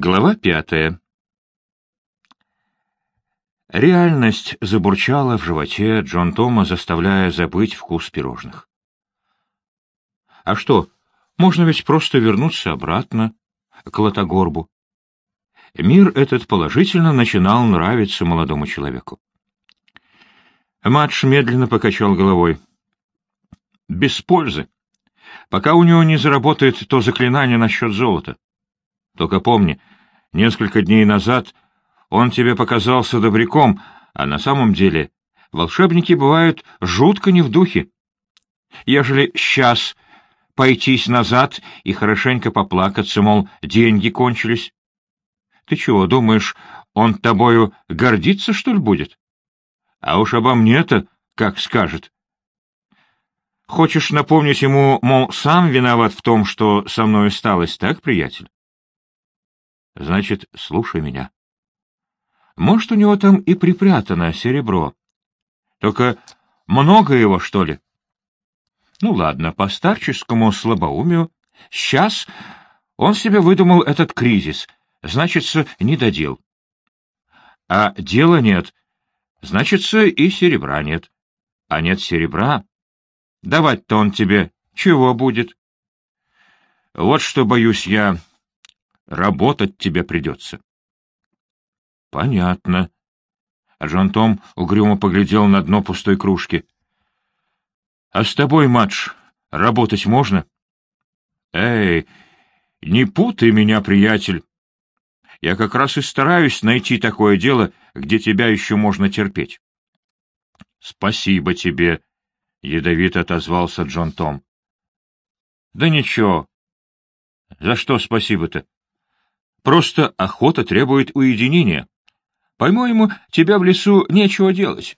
Глава пятая Реальность забурчала в животе Джон Тома, заставляя забыть вкус пирожных. А что, можно ведь просто вернуться обратно, к Латогорбу. Мир этот положительно начинал нравиться молодому человеку. Матш медленно покачал головой. Без пользы. Пока у него не заработает то заклинание насчет золота. Только помни, несколько дней назад он тебе показался добряком, а на самом деле волшебники бывают жутко не в духе. Ежели сейчас пойтись назад и хорошенько поплакаться, мол, деньги кончились, ты чего, думаешь, он тобою гордиться, что ли, будет? А уж обо мне-то как скажет. Хочешь напомнить ему, мол, сам виноват в том, что со мной осталось, так, приятель? Значит, слушай меня. Может, у него там и припрятано серебро. Только много его, что ли? Ну ладно, по старческому слабоумию. Сейчас он себе выдумал этот кризис, значится, не додел. А дела нет, значится, и серебра нет. А нет серебра, давать-то он тебе чего будет? Вот что, боюсь я, Работать тебе придется. — Понятно. А Джон Том угрюмо поглядел на дно пустой кружки. — А с тобой, матч, работать можно? — Эй, не путай меня, приятель. Я как раз и стараюсь найти такое дело, где тебя еще можно терпеть. — Спасибо тебе, — ядовито отозвался Джон Том. — Да ничего. За что спасибо-то? Просто охота требует уединения. По-моему, тебя в лесу нечего делать.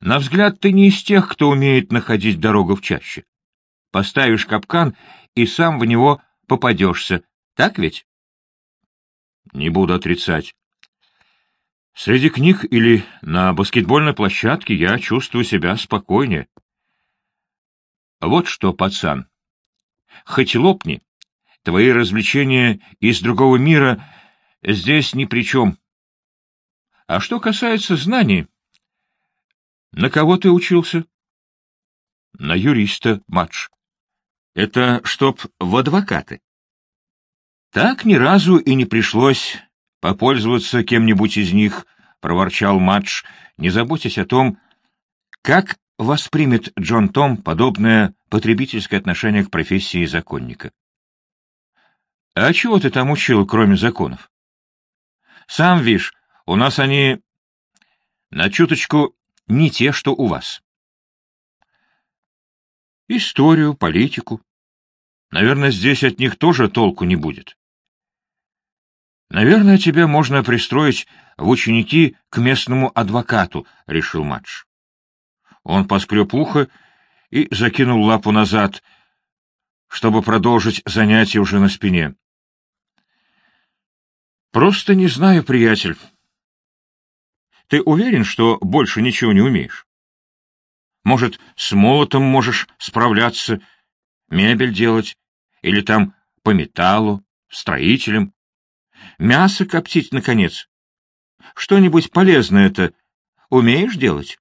На взгляд, ты не из тех, кто умеет находить дорогу в чаще. Поставишь капкан и сам в него попадешься. Так ведь? Не буду отрицать. Среди книг или на баскетбольной площадке я чувствую себя спокойнее. Вот что, пацан, хоть лопни, Твои развлечения из другого мира здесь ни при чем. А что касается знаний, на кого ты учился? На юриста, матч. Это чтоб в адвокаты. Так ни разу и не пришлось попользоваться кем-нибудь из них, проворчал матч, не заботясь о том, как воспримет Джон Том подобное потребительское отношение к профессии законника. А чего ты там учил, кроме законов? Сам видишь, у нас они на чуточку не те, что у вас. Историю, политику. Наверное, здесь от них тоже толку не будет. Наверное, тебя можно пристроить в ученики к местному адвокату, — решил Мадж. Он поскреб ухо и закинул лапу назад, чтобы продолжить занятие уже на спине. Просто не знаю, приятель. Ты уверен, что больше ничего не умеешь? Может, с молотом можешь справляться, мебель делать, или там по металлу, строителем, мясо коптить, наконец. Что-нибудь полезное это умеешь делать?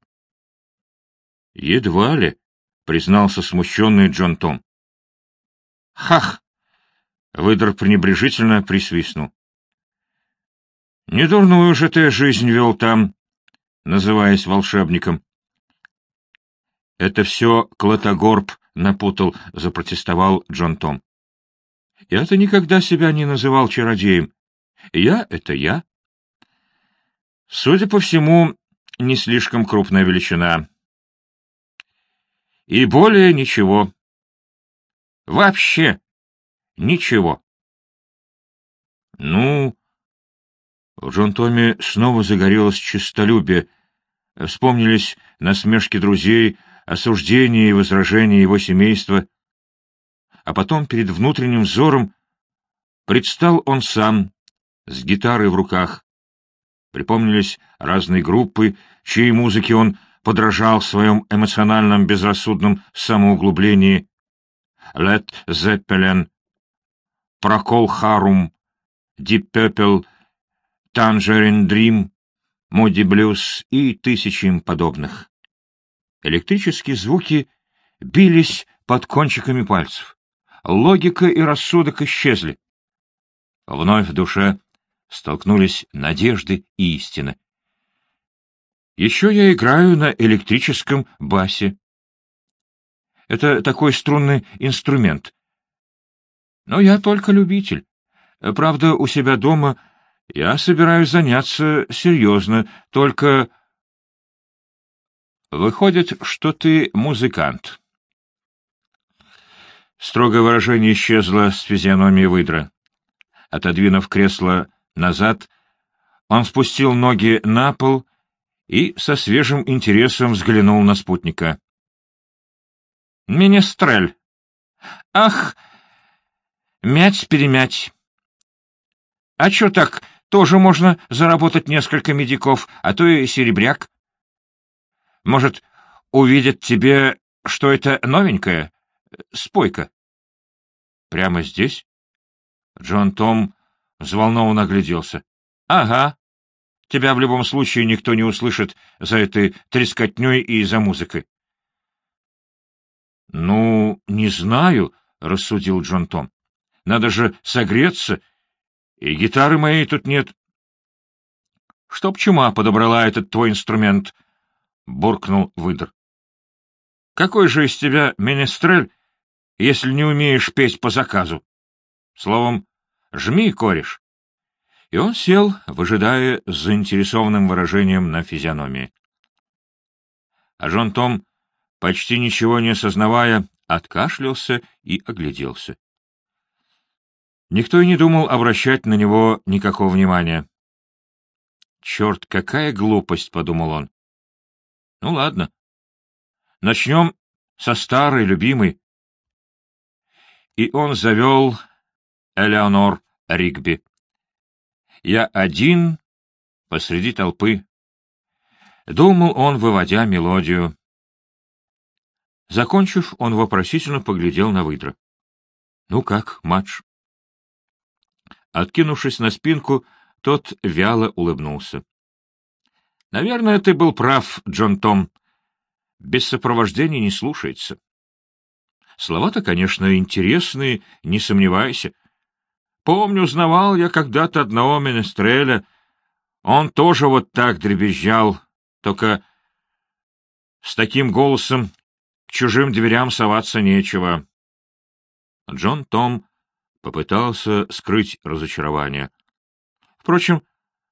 — Едва ли, — признался смущенный Джон Том. — Хах! — выдор пренебрежительно присвистнул. Недурную же ты жизнь вел там, называясь волшебником. Это все Клотогорб напутал, запротестовал Джон Том. Я-то никогда себя не называл чародеем. Я — это я. Судя по всему, не слишком крупная величина. И более ничего. Вообще ничего. Ну, в Джон Томе снова загорелось честолюбие. Вспомнились насмешки друзей, осуждения и возражения его семейства. А потом перед внутренним взором предстал он сам, с гитарой в руках. Припомнились разные группы, чьей музыке он подражал в своем эмоциональном безрассудном самоуглублении. Лед Зеппелен, Прокол Харум, Deep Purple, Tangerine Dream, Moody Blues и тысячи им подобных. Электрические звуки бились под кончиками пальцев. Логика и рассудок исчезли. Вновь в душе столкнулись надежды и истины. Еще я играю на электрическом басе. Это такой струнный инструмент. Но я только любитель. Правда, у себя дома я собираюсь заняться серьезно, только... Выходит, что ты музыкант. Строгое выражение исчезло с физиономии выдра. Отодвинув кресло назад, он спустил ноги на пол и со свежим интересом взглянул на спутника. «Министрель! Ах, мять-перемять! А чё так, тоже можно заработать несколько медиков, а то и серебряк. Может, увидят тебе, что это новенькое? Спойка. Прямо здесь? Джон Том взволнованно огляделся. — Ага. Тебя в любом случае никто не услышит за этой трескотней и за музыкой. — Ну, не знаю, — рассудил Джон Том. — Надо же согреться, и гитары моей тут нет. — Чтоб чума подобрала этот твой инструмент, — буркнул выдр. — Какой же из тебя менестрель, если не умеешь петь по заказу? Словом, жми, кореш. И он сел, выжидая с заинтересованным выражением на физиономии. А Жон Том, почти ничего не осознавая, откашлялся и огляделся. Никто и не думал обращать на него никакого внимания. «Черт, какая глупость!» — подумал он. «Ну ладно. Начнем со старой, любимой». И он завел Элеонор Ригби. Я один посреди толпы. Думал он, выводя мелодию. Закончив, он вопросительно поглядел на выдра. — Ну как, матч? Откинувшись на спинку, тот вяло улыбнулся. — Наверное, ты был прав, Джон Том. Без сопровождения не слушается. Слова-то, конечно, интересные, не сомневайся. Помню, узнавал я когда-то одного менестреля. Он тоже вот так дребезжал, только с таким голосом к чужим дверям соваться нечего. Джон Том попытался скрыть разочарование. Впрочем,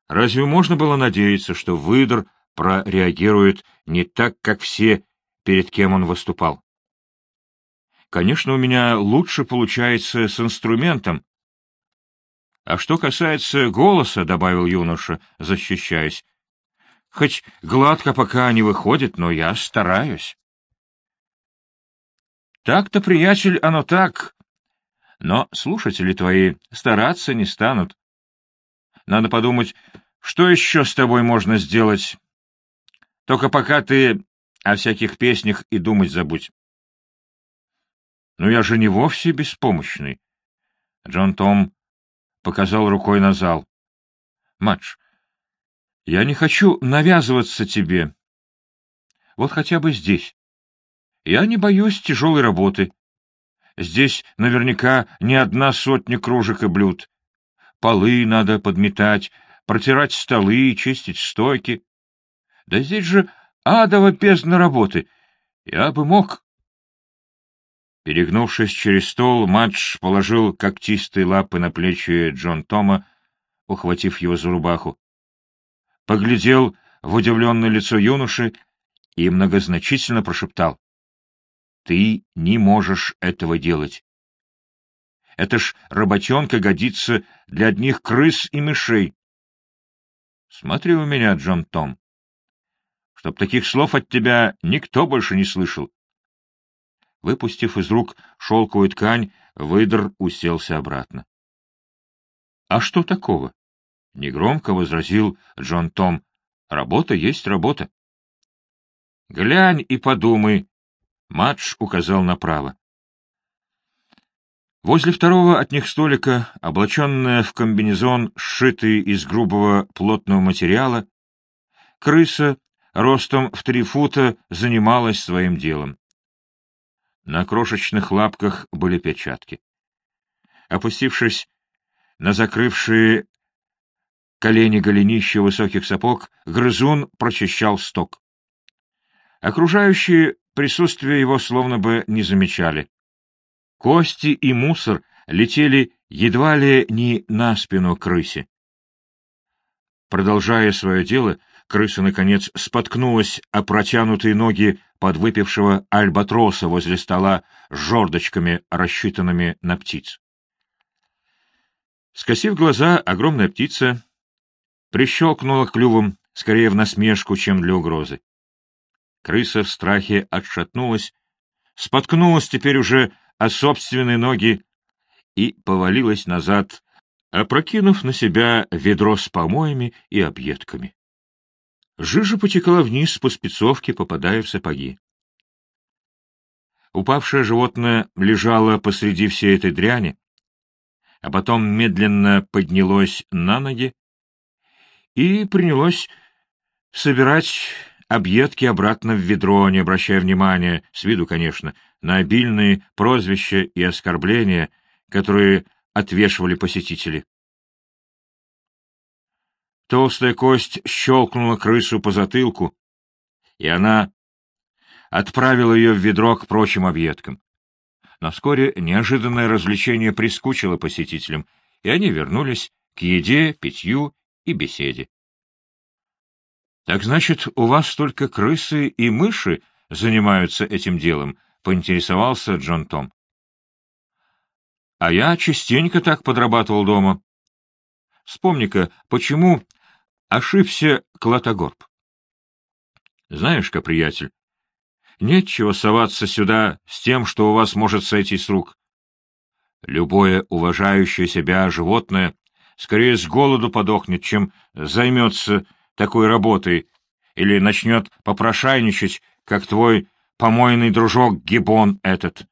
разве можно было надеяться, что выдр прореагирует не так, как все, перед кем он выступал? Конечно, у меня лучше получается с инструментом. А что касается голоса, — добавил юноша, защищаясь, — хоть гладко пока не выходит, но я стараюсь. Так-то, приятель, оно так, но слушатели твои стараться не станут. Надо подумать, что еще с тобой можно сделать. Только пока ты о всяких песнях и думать забудь. Но я же не вовсе беспомощный. Джон Том показал рукой на зал. — Матч, я не хочу навязываться тебе. Вот хотя бы здесь. Я не боюсь тяжелой работы. Здесь наверняка не одна сотня кружек и блюд. Полы надо подметать, протирать столы, чистить стойки. Да здесь же адово бездна работы. Я бы мог... Перегнувшись через стол, Мадж положил когтистые лапы на плечи Джон Тома, ухватив его за рубаху. Поглядел в удивленное лицо юноши и многозначительно прошептал. — Ты не можешь этого делать. Это ж работенка годится для одних крыс и мышей. Смотри у меня, Джон Том. Чтоб таких слов от тебя никто больше не слышал. Выпустив из рук шелковую ткань, выдр уселся обратно. — А что такого? — негромко возразил Джон Том. — Работа есть работа. — Глянь и подумай, — Мадж указал направо. Возле второго от них столика, облаченная в комбинезон, сшитый из грубого плотного материала, крыса ростом в три фута занималась своим делом. На крошечных лапках были перчатки. Опустившись на закрывшие колени голенища высоких сапог, грызун прочищал сток. Окружающие присутствие его словно бы не замечали. Кости и мусор летели едва ли не на спину крысе. Продолжая свое дело, крыса, наконец, споткнулась о протянутые ноги подвыпившего альбатроса возле стола с жердочками, рассчитанными на птиц. Скосив глаза, огромная птица прищелкнула клювом, скорее в насмешку, чем для угрозы. Крыса в страхе отшатнулась, споткнулась теперь уже о собственные ноги и повалилась назад, опрокинув на себя ведро с помоями и объедками. Жижа потекла вниз по спецовке, попадая в сапоги. Упавшее животное лежало посреди всей этой дряни, а потом медленно поднялось на ноги и принялось собирать объедки обратно в ведро, не обращая внимания, с виду, конечно, на обильные прозвища и оскорбления, которые отвешивали посетители. Толстая кость щелкнула крысу по затылку, и она отправила ее в ведро к прочим объедкам. Но вскоре неожиданное развлечение прискучило посетителям, и они вернулись к еде, питью и беседе. — Так значит, у вас только крысы и мыши занимаются этим делом? — поинтересовался Джон Том. — А я частенько так подрабатывал дома. Вспомни-ка, почему ошибся Клотогорб? Знаешь-ка, приятель, нечего соваться сюда с тем, что у вас может сойти с рук. Любое уважающее себя животное скорее с голоду подохнет, чем займется такой работой или начнет попрошайничать, как твой помойный дружок Гибон этот.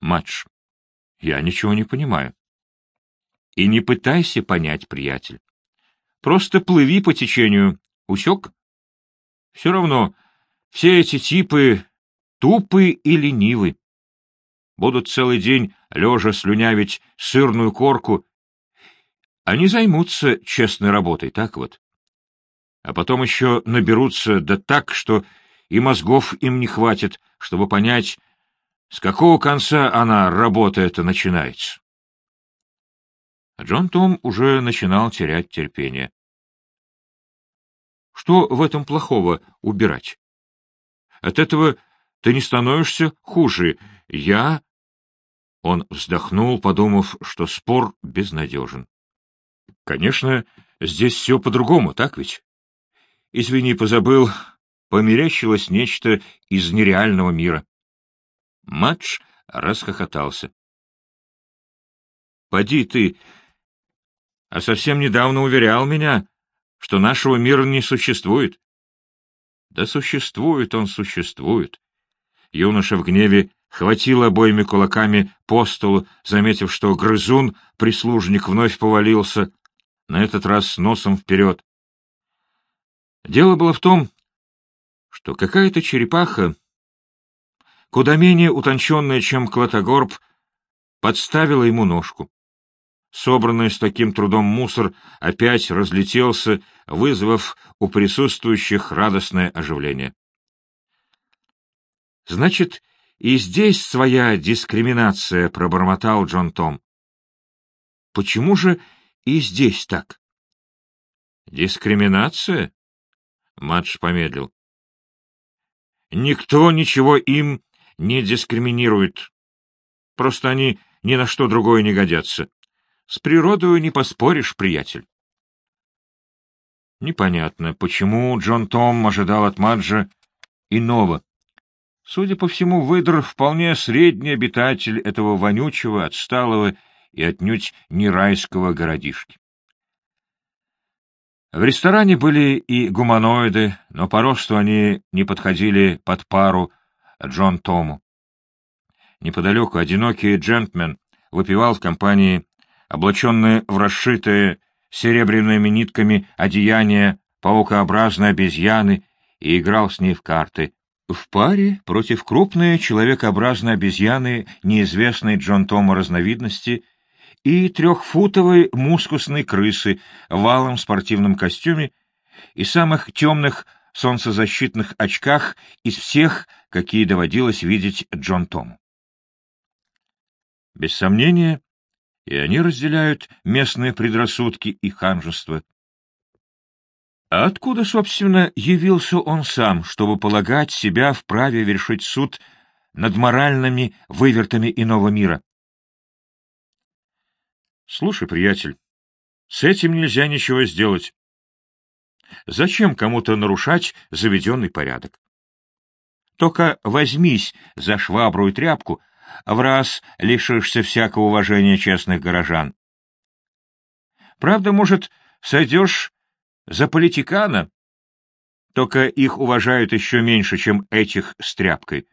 Матч, я ничего не понимаю. И не пытайся понять, приятель. Просто плыви по течению, усек? Все равно, все эти типы тупы и ленивы. Будут целый день лежа слюнявить сырную корку они займутся честной работой, так вот. А потом еще наберутся да так, что и мозгов им не хватит, чтобы понять, с какого конца она, работа эта, начинается. Джон Том уже начинал терять терпение. Что в этом плохого убирать? От этого ты не становишься хуже. Я... Он вздохнул, подумав, что спор безнадежен. Конечно, здесь все по-другому, так ведь? Извини, позабыл, померещилось нечто из нереального мира. Матч расхохотался. — Поди ты, а совсем недавно уверял меня, что нашего мира не существует. — Да существует он, существует. Юноша в гневе хватил обоими кулаками по столу, заметив, что грызун, прислужник, вновь повалился, на этот раз носом вперед. Дело было в том, что какая-то черепаха, куда менее утонченная, чем Клотогорб, подставила ему ножку. Собранный с таким трудом мусор опять разлетелся, вызвав у присутствующих радостное оживление. «Значит, и здесь своя дискриминация», — пробормотал Джон Том. «Почему же и здесь так. Дискриминация? Матш помедлил. Никто ничего им не дискриминирует. Просто они ни на что другое не годятся. С природой не поспоришь, приятель. Непонятно, почему Джон Том ожидал от Маджа иного. Судя по всему, выдр вполне средний обитатель этого вонючего, отсталого и отнюдь не райского городишки. В ресторане были и гуманоиды, но по росту они не подходили под пару Джон Тому. неподалеку одинокий джентльмен выпивал в компании, облаченные в расшитые серебряными нитками одеяния паукообразной обезьяны, и играл с ней в карты. В паре против крупной человекообразной обезьяны неизвестной Джон Тома разновидности и трехфутовой мускусной крысы в валом спортивном костюме и самых темных солнцезащитных очках из всех, какие доводилось видеть Джон Тому. Без сомнения, и они разделяют местные предрассудки и ханжество. А откуда, собственно, явился он сам, чтобы полагать себя вправе вершить суд над моральными вывертами иного мира? Слушай, приятель, с этим нельзя ничего сделать. Зачем кому-то нарушать заведенный порядок? Только возьмись за швабру и тряпку, в раз лишишься всякого уважения честных горожан. Правда, может, сойдешь за политикана? Только их уважают еще меньше, чем этих с тряпкой.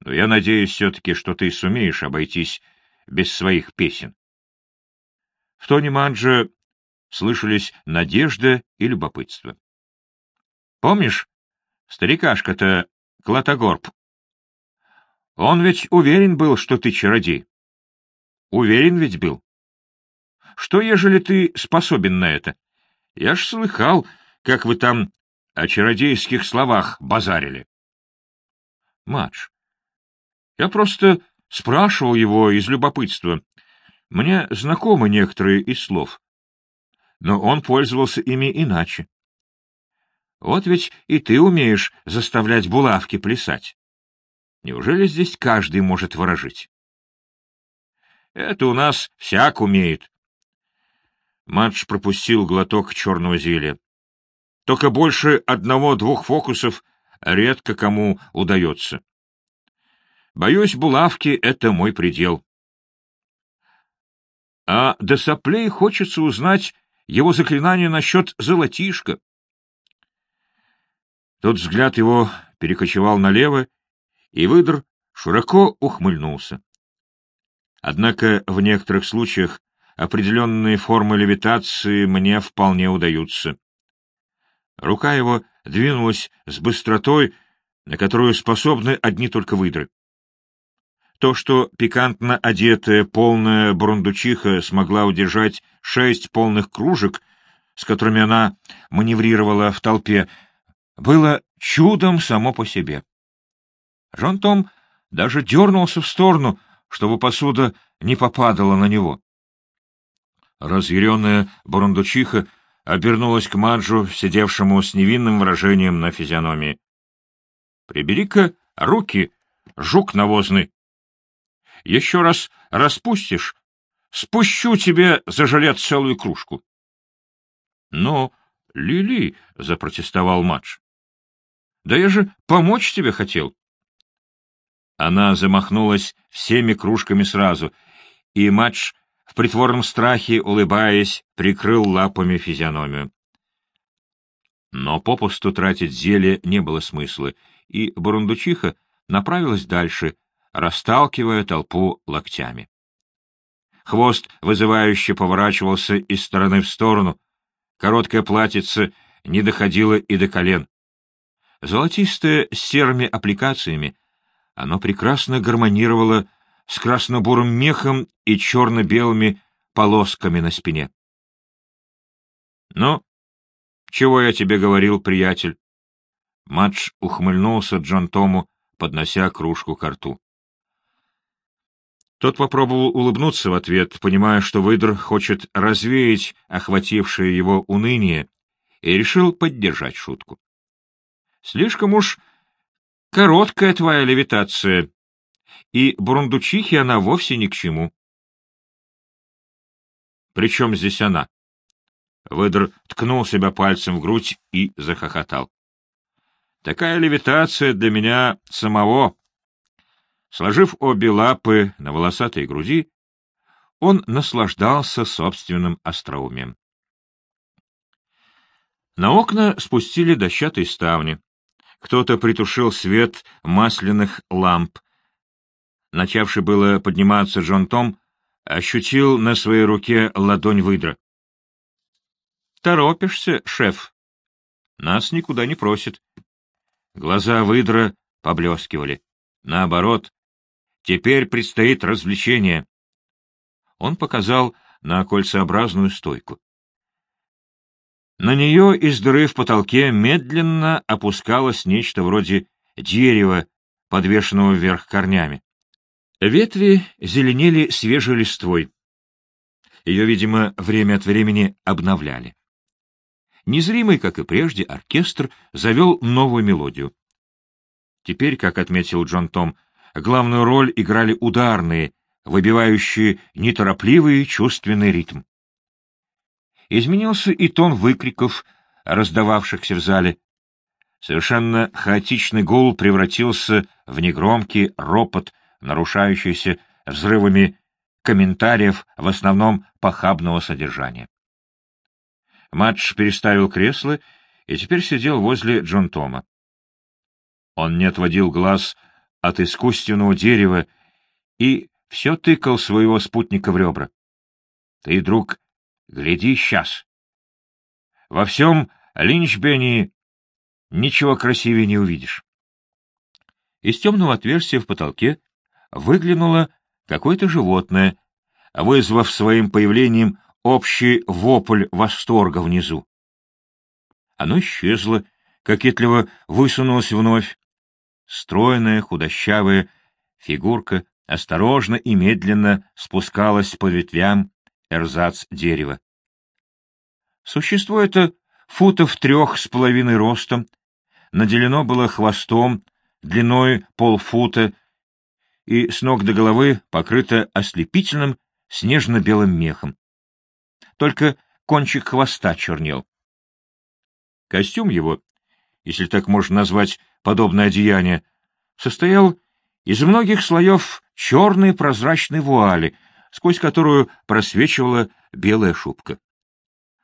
Но я надеюсь все-таки, что ты сумеешь обойтись без своих песен. В тоне Манджа слышались надежда и любопытство. Помнишь, старикашка-то Клотогорб? Он ведь уверен был, что ты чародей. Уверен ведь был. Что, ежели ты способен на это? Я ж слыхал, как вы там о чародейских словах базарили. Мадж, я просто спрашивал его из любопытства. Мне знакомы некоторые из слов но он пользовался ими иначе. Вот ведь и ты умеешь заставлять булавки плясать. Неужели здесь каждый может выражить? Это у нас всяк умеет. Матч пропустил глоток черного зелья. Только больше одного-двух фокусов редко кому удается. Боюсь, булавки — это мой предел. А до соплей хочется узнать, его заклинание насчет золотишка. Тот взгляд его перекочевал налево, и выдр широко ухмыльнулся. Однако в некоторых случаях определенные формы левитации мне вполне удаются. Рука его двинулась с быстротой, на которую способны одни только выдры. То, что пикантно одетая полная бурундучиха смогла удержать шесть полных кружек, с которыми она маневрировала в толпе, было чудом само по себе. Жон Том даже дернулся в сторону, чтобы посуда не попадала на него. Разъяренная бурундучиха обернулась к Маджу, сидевшему с невинным выражением на физиономии. — Прибери-ка руки, жук навозный! Еще раз распустишь, спущу тебе за жилет целую кружку. — Но, Лили, — запротестовал Мадж, — да я же помочь тебе хотел. Она замахнулась всеми кружками сразу, и Мадж, в притворном страхе, улыбаясь, прикрыл лапами физиономию. Но попусту тратить зелье не было смысла, и Бурундучиха направилась дальше, расталкивая толпу локтями. Хвост вызывающе поворачивался из стороны в сторону, короткое платьице не доходило и до колен. Золотистое с серыми аппликациями, оно прекрасно гармонировало с красно-бурым мехом и черно-белыми полосками на спине. — Ну, чего я тебе говорил, приятель? Мадж ухмыльнулся Джон Тому, поднося кружку к рту. Тот попробовал улыбнуться в ответ, понимая, что выдр хочет развеять охватившее его уныние, и решил поддержать шутку. «Слишком уж короткая твоя левитация, и бурундучихе она вовсе ни к чему». «Причем здесь она?» Выдр ткнул себя пальцем в грудь и захохотал. «Такая левитация для меня самого Сложив обе лапы на волосатой груди, он наслаждался собственным остроумием. На окна спустили дощатые ставни. Кто-то притушил свет масляных ламп. Начавший было подниматься Джон Том ощутил на своей руке ладонь выдра. «Торопишься, шеф?» «Нас никуда не просит». Глаза выдра поблескивали. Наоборот, теперь предстоит развлечение. Он показал на кольцеобразную стойку. На нее из дыры в потолке медленно опускалось нечто вроде дерева, подвешенного вверх корнями. Ветви зеленели свежей листвой. Ее, видимо, время от времени обновляли. Незримый, как и прежде, оркестр завел новую мелодию. Теперь, как отметил Джон Том, главную роль играли ударные, выбивающие неторопливый чувственный ритм. Изменился и тон выкриков, раздававшихся в зале. Совершенно хаотичный гул превратился в негромкий ропот, нарушающийся взрывами комментариев, в основном похабного содержания. Матч переставил кресло и теперь сидел возле Джон Тома. Он не отводил глаз от искусственного дерева и все тыкал своего спутника в ребра. — Ты, друг, гляди сейчас. Во всем Линчбенни ничего красивее не увидишь. Из темного отверстия в потолке выглянуло какое-то животное, вызвав своим появлением общий вопль восторга внизу. Оно исчезло, кокетливо высунулось вновь, Стройная, худощавая фигурка осторожно и медленно спускалась по ветвям эрзац дерева. Существо это футов трех с половиной ростом, наделено было хвостом длиной полфута и с ног до головы покрыто ослепительным снежно-белым мехом. Только кончик хвоста чернел. Костюм его, если так можно назвать подобное одеяние, состоял из многих слоев черной прозрачной вуали, сквозь которую просвечивала белая шубка.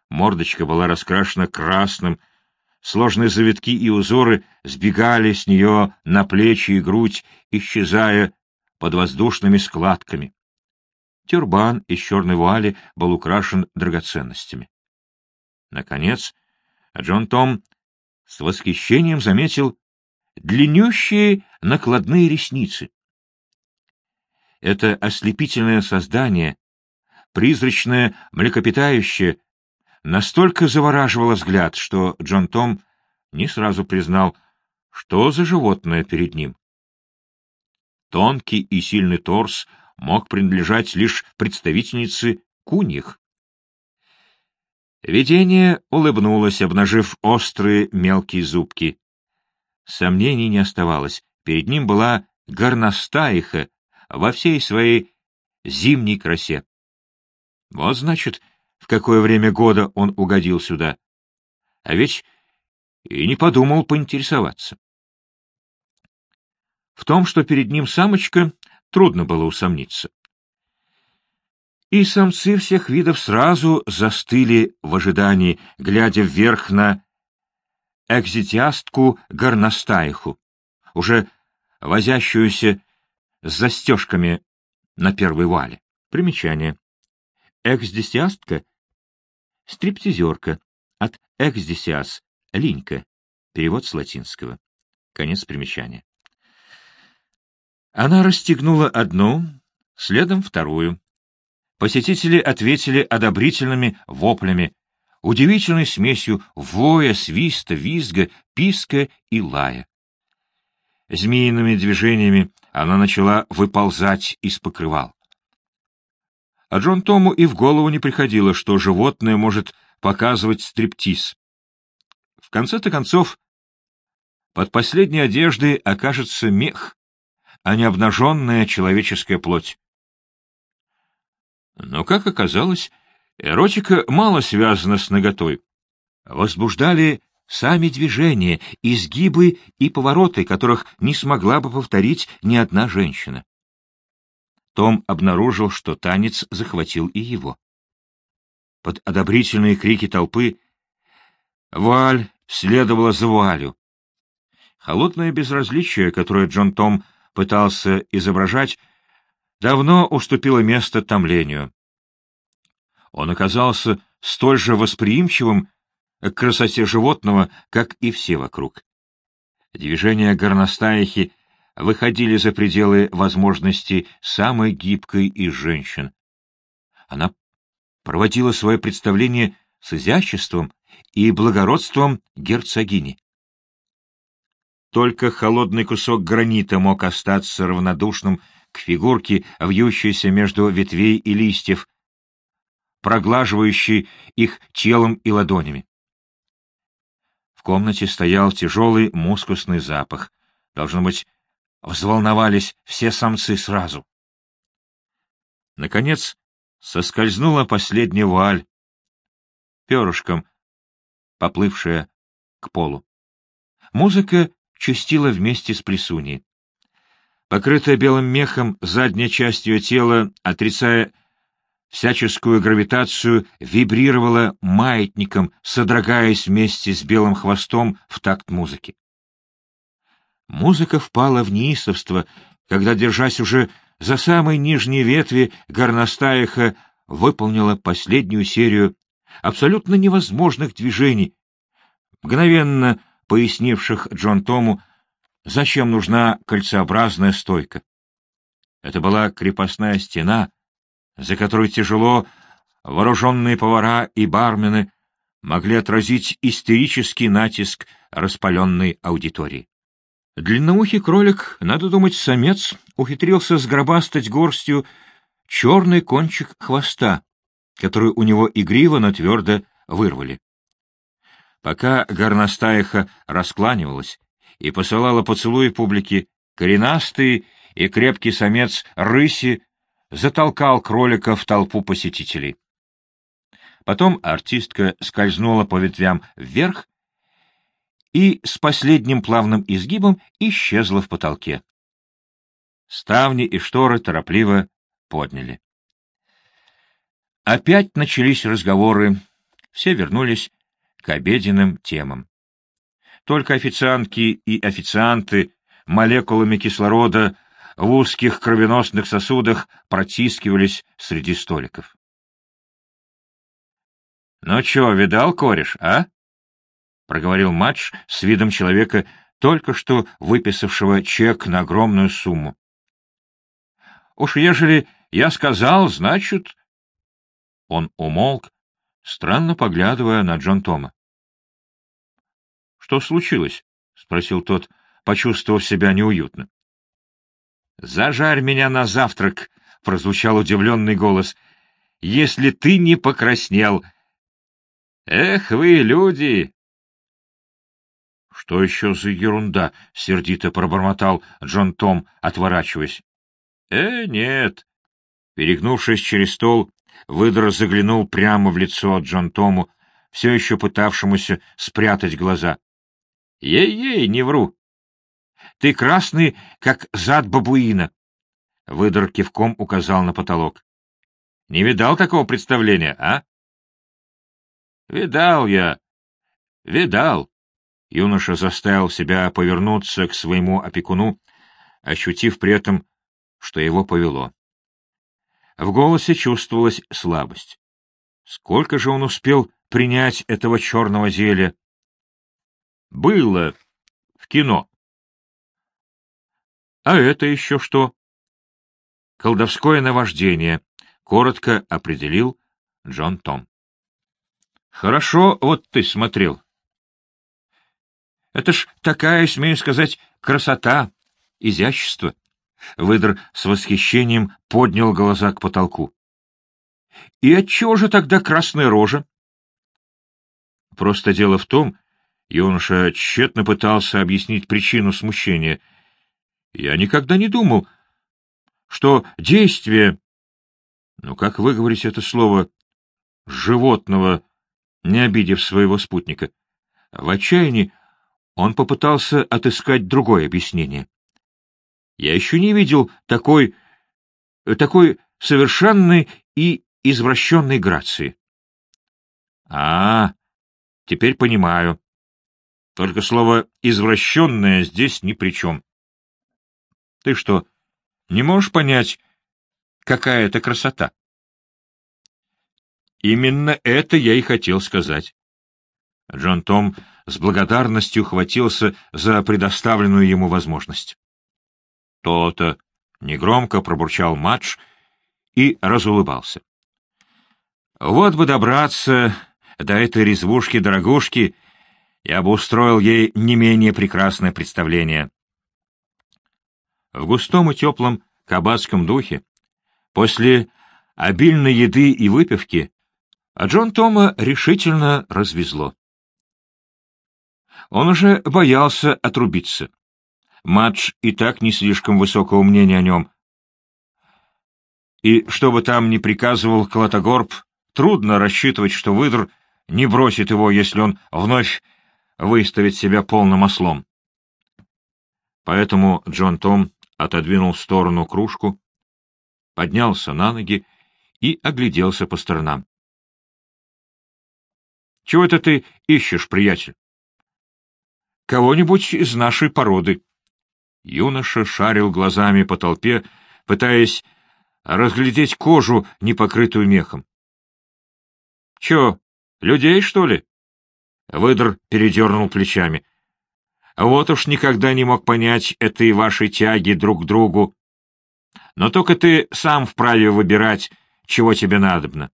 Мордочка была раскрашена красным, сложные завитки и узоры сбегали с нее на плечи и грудь, исчезая под воздушными складками. Тюрбан из черной вуали был украшен драгоценностями. Наконец, Джон Том с восхищением заметил длиннющие накладные ресницы. Это ослепительное создание, призрачное млекопитающее, настолько завораживало взгляд, что Джон Том не сразу признал, что за животное перед ним. Тонкий и сильный торс мог принадлежать лишь представительнице куньих. Видение улыбнулось, обнажив острые мелкие зубки. Сомнений не оставалось. Перед ним была горностаиха во всей своей зимней красе. Вот, значит, в какое время года он угодил сюда. А ведь и не подумал поинтересоваться. В том, что перед ним самочка, трудно было усомниться. И самцы всех видов сразу застыли в ожидании, глядя вверх на экзитиастку горностаиху, уже возящуюся с застежками на первой вале. Примечание. Эксдесиастка — стриптизерка, от эксдесиас — линька, перевод с латинского. Конец примечания. Она расстегнула одну, следом вторую. Посетители ответили одобрительными воплями, удивительной смесью воя, свиста, визга, писка и лая. Змеиными движениями она начала выползать из покрывал. А Джон Тому и в голову не приходило, что животное может показывать стриптиз. В конце-то концов, под последней одеждой окажется мех, а не обнаженная человеческая плоть. Но, как оказалось, Эротика мало связана с наготой. Возбуждали сами движения, изгибы и повороты, которых не смогла бы повторить ни одна женщина. Том обнаружил, что танец захватил и его. Под одобрительные крики толпы Валь следовала за Валю. Холодное безразличие, которое Джон Том пытался изображать, давно уступило место томлению. Он оказался столь же восприимчивым к красоте животного, как и все вокруг. Движения горностаихи выходили за пределы возможностей самой гибкой из женщин. Она проводила свое представление с изяществом и благородством герцогини. Только холодный кусок гранита мог остаться равнодушным к фигурке, вьющейся между ветвей и листьев, проглаживающей их телом и ладонями. В комнате стоял тяжелый мускусный запах. Должно быть, взволновались все самцы сразу. Наконец, соскользнула последняя вуаль, перышком, поплывшая к полу. Музыка чистила вместе с плесуньей. Покрытая белым мехом задняя часть ее тела, отрицая всяческую гравитацию, вибрировала маятником, содрогаясь вместе с белым хвостом в такт музыки. Музыка впала в неистовство, когда, держась уже за самой нижней ветви, горностаиха выполнила последнюю серию абсолютно невозможных движений, мгновенно пояснивших Джон Тому, зачем нужна кольцеобразная стойка. Это была крепостная стена, за которой тяжело вооруженные повара и бармены могли отразить истерический натиск распаленной аудитории. Длинноухий кролик, надо думать, самец, ухитрился сгробастать горстью черный кончик хвоста, который у него игриво, но твердо вырвали. Пока горностаиха раскланивалась и посылала поцелуи публике, коренастый и крепкий самец рыси затолкал кролика в толпу посетителей. Потом артистка скользнула по ветвям вверх и с последним плавным изгибом исчезла в потолке. Ставни и шторы торопливо подняли. Опять начались разговоры, все вернулись к обеденным темам. Только официантки и официанты молекулами кислорода в узких кровеносных сосудах протискивались среди столиков. — Ну чё, видал, кореш, а? — проговорил матч с видом человека, только что выписавшего чек на огромную сумму. — Уж ежели я сказал, значит... Он умолк, странно поглядывая на Джон Тома. — Что случилось? — спросил тот, почувствовав себя неуютно. — Зажарь меня на завтрак! — прозвучал удивленный голос. — Если ты не покраснел! — Эх вы, люди! — Что еще за ерунда? — сердито пробормотал Джон Том, отворачиваясь. — Э, нет. Перегнувшись через стол, Выдор заглянул прямо в лицо Джон Тому, все еще пытавшемуся спрятать глаза. «Ей-ей, не вру! Ты красный, как зад бабуина!» Выдор кивком указал на потолок. «Не видал такого представления, а?» «Видал я, видал!» Юноша заставил себя повернуться к своему опекуну, ощутив при этом, что его повело. В голосе чувствовалась слабость. Сколько же он успел принять этого черного зелья? Было в кино. А это еще что? Колдовское наваждение, коротко определил Джон Том. Хорошо, вот ты смотрел. Это ж такая, смею сказать, красота, изящество. Выдр с восхищением поднял глаза к потолку. — И отчего же тогда красная рожа? Просто дело в том, юноша тщетно пытался объяснить причину смущения. Я никогда не думал, что действие... Ну, как выговорить это слово «животного», не обидев своего спутника? В отчаянии он попытался отыскать другое объяснение. Я еще не видел такой... такой совершенной и извращенной грации. А, теперь понимаю. Только слово «извращенное» здесь ни при чем. Ты что, не можешь понять, какая это красота. Именно это я и хотел сказать. Джон Том с благодарностью хватился за предоставленную ему возможность. То-то негромко пробурчал Мадж и разулыбался. Вот бы добраться до этой резвушки-дорогушки, я бы устроил ей не менее прекрасное представление. В густом и теплом кабацком духе, после обильной еды и выпивки, а Джон Тома решительно развезло. Он уже боялся отрубиться. Мадж и так не слишком высокого мнения о нем. И что бы там ни приказывал Клотогорб, трудно рассчитывать, что выдр не бросит его, если он вновь выставит себя полным ослом. Поэтому Джон Том отодвинул в сторону кружку, поднялся на ноги и огляделся по сторонам. — Чего это ты ищешь, приятель? — Кого-нибудь из нашей породы. Юноша шарил глазами по толпе, пытаясь разглядеть кожу, не покрытую мехом. — Чё, людей, что ли? Выдр передернул плечами. — Вот уж никогда не мог понять этой вашей тяги друг к другу. Но только ты сам вправе выбирать, чего тебе надобно.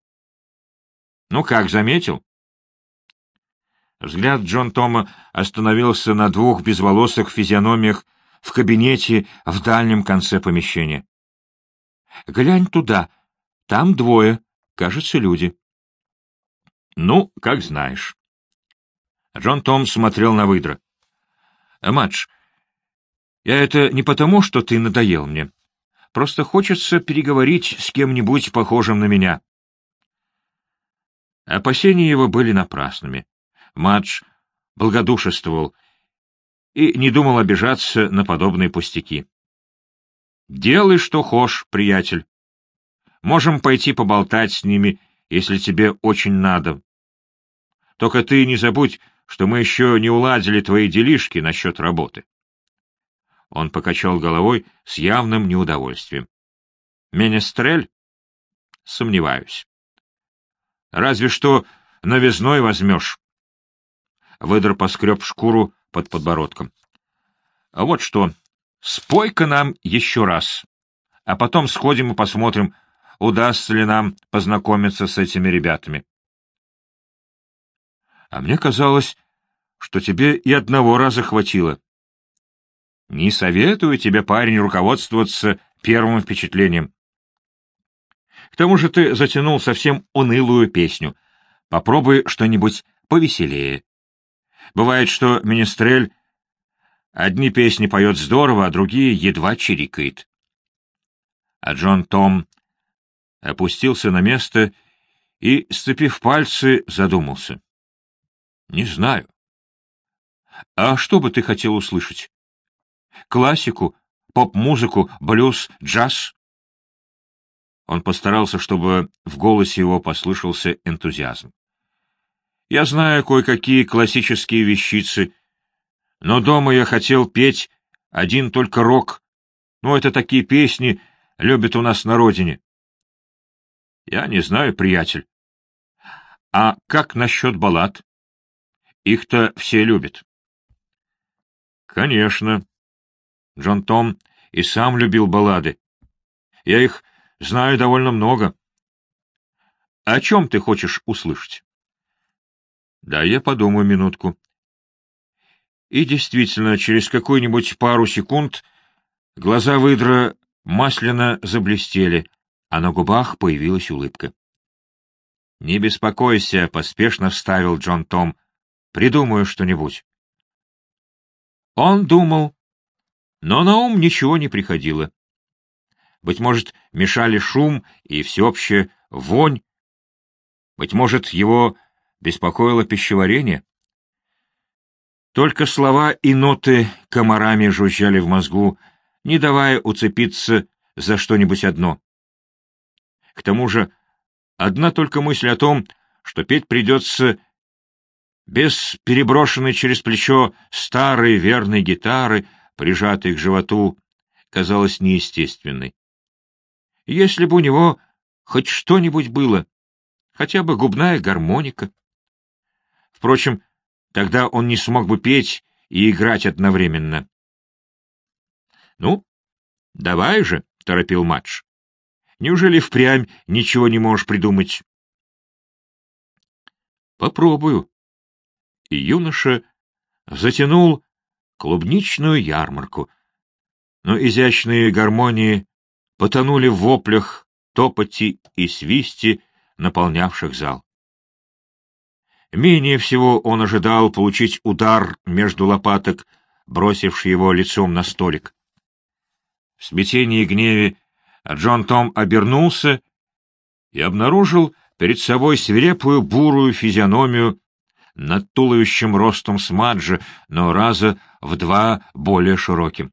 — Ну как, заметил? Взгляд Джон Тома остановился на двух безволосых физиономиях в кабинете в дальнем конце помещения. — Глянь туда. Там двое, кажется, люди. — Ну, как знаешь. Джон Том смотрел на выдра. — Мадж, я это не потому, что ты надоел мне. Просто хочется переговорить с кем-нибудь похожим на меня. Опасения его были напрасными. Мадж благодушествовал и не думал обижаться на подобные пустяки. — Делай, что хошь, приятель. Можем пойти поболтать с ними, если тебе очень надо. Только ты не забудь, что мы еще не уладили твои делишки насчет работы. Он покачал головой с явным неудовольствием. — Менестрель? — Сомневаюсь. — Разве что новизной возьмешь. Выдр поскреб шкуру под подбородком. — А вот что, спой-ка нам еще раз, а потом сходим и посмотрим, удастся ли нам познакомиться с этими ребятами. — А мне казалось, что тебе и одного раза хватило. — Не советую тебе, парень, руководствоваться первым впечатлением. К тому же ты затянул совсем унылую песню. Попробуй что-нибудь повеселее. Бывает, что Министрель одни песни поет здорово, а другие едва чирикает. А Джон Том опустился на место и, сцепив пальцы, задумался. — Не знаю. — А что бы ты хотел услышать? Классику, поп-музыку, блюз, джаз? Он постарался, чтобы в голосе его послышался энтузиазм. Я знаю кое-какие классические вещицы, но дома я хотел петь один только рок. Ну, это такие песни любят у нас на родине. Я не знаю, приятель. А как насчет баллад? Их-то все любят. Конечно. Джон Том и сам любил баллады. Я их знаю довольно много. О чем ты хочешь услышать? Да, я подумаю минутку. И действительно, через какую-нибудь пару секунд глаза выдра масляно заблестели, а на губах появилась улыбка. — Не беспокойся, — поспешно вставил Джон Том. — Придумаю что-нибудь. Он думал, но на ум ничего не приходило. Быть может, мешали шум и всеобщая вонь. Быть может, его беспокоило пищеварение? Только слова и ноты комарами жужжали в мозгу, не давая уцепиться за что-нибудь одно. К тому же, одна только мысль о том, что петь придется без переброшенной через плечо старой верной гитары, прижатой к животу, казалась неестественной. Если бы у него хоть что-нибудь было, хотя бы губная гармоника. Впрочем, тогда он не смог бы петь и играть одновременно. — Ну, давай же, — торопил Мадж. — Неужели впрямь ничего не можешь придумать? — Попробую. И юноша затянул клубничную ярмарку, но изящные гармонии потонули в воплях, топоти и свисти, наполнявших зал. Менее всего он ожидал получить удар между лопаток, бросивший его лицом на столик. В смятении и гневе Джон Том обернулся и обнаружил перед собой свирепую бурую физиономию над туловищем ростом смаджа, но раза в два более широким.